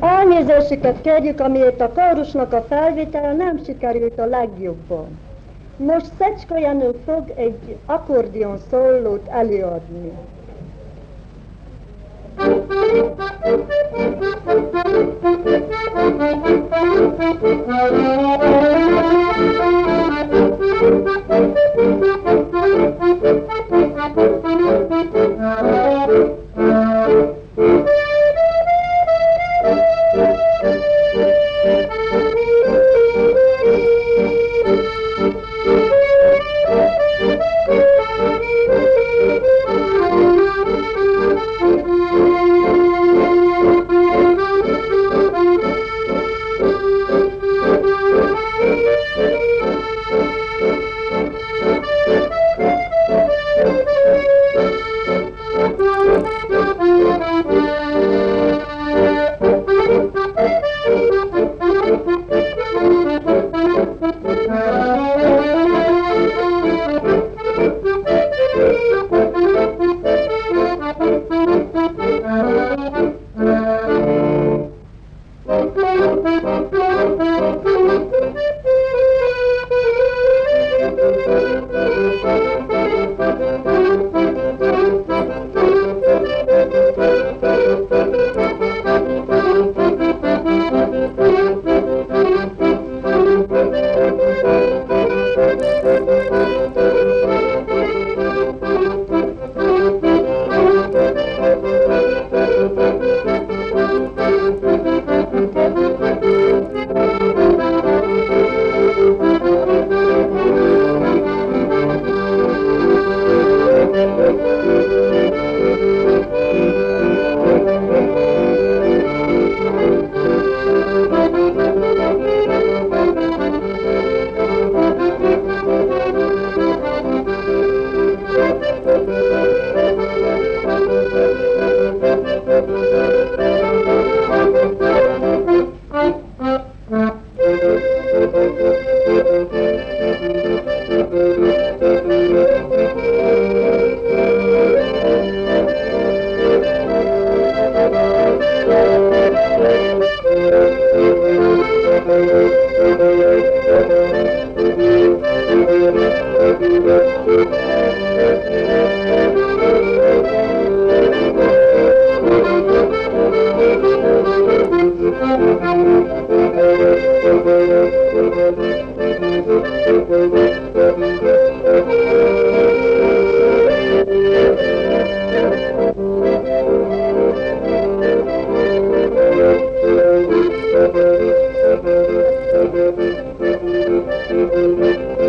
Elnézésüket kérjük, amiért a kórusnak a felvétele nem sikerült a legjobban. Most Szecska Jenő fog egy akkordion szólót előadni. Thank you. Música Thank you.